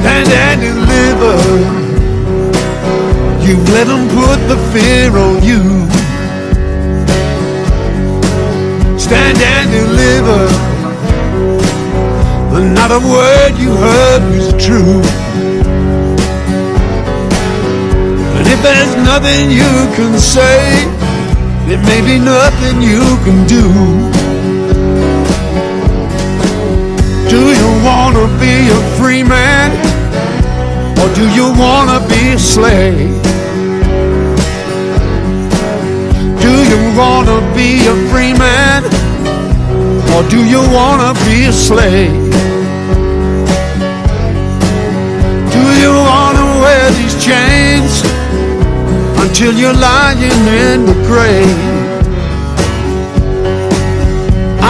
stand and deliver. You've let them put the fear on you. Stand and deliver. Not a word you heard was true. And if there's nothing you can say, there may be nothing you can do. Do you want to be a slave? Do you want to be a free man? Or do you want to be a slave? Do you want to wear these chains until you're lying in the grave?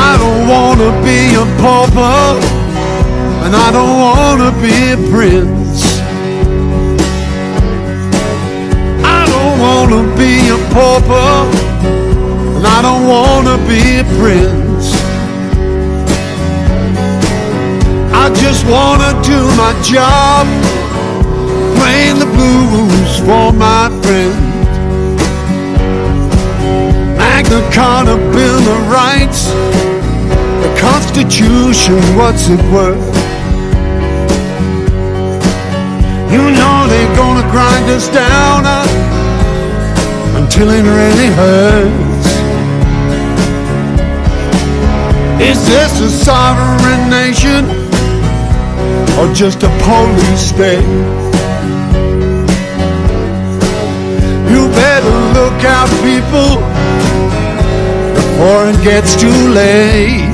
I don't want to be a pauper, and I don't want to be a prince. Pauper, and I don't want to be a prince. I just want to do my job, playing the blues for my friends. Magna Carta, Bill of Rights, the Constitution, what's it worth? You know they're gonna grind us down uh, it really hurts. Is this a sovereign nation or just a police state? You better look out, people, before it gets too late.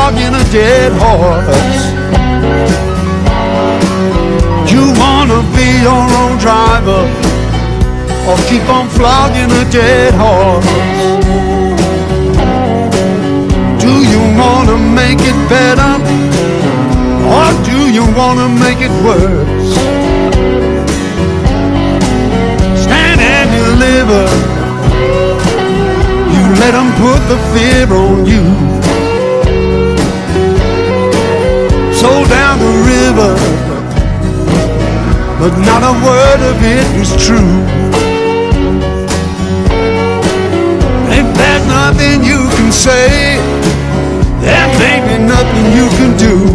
Flogging a dead horse? You wanna be your own driver or keep on flogging a dead horse? Do you wanna make it better or do you wanna make it worse? Stand and deliver. You let them put the fear on you. but not a word of it is true. And there's nothing you can say, there may be nothing you can do.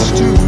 much to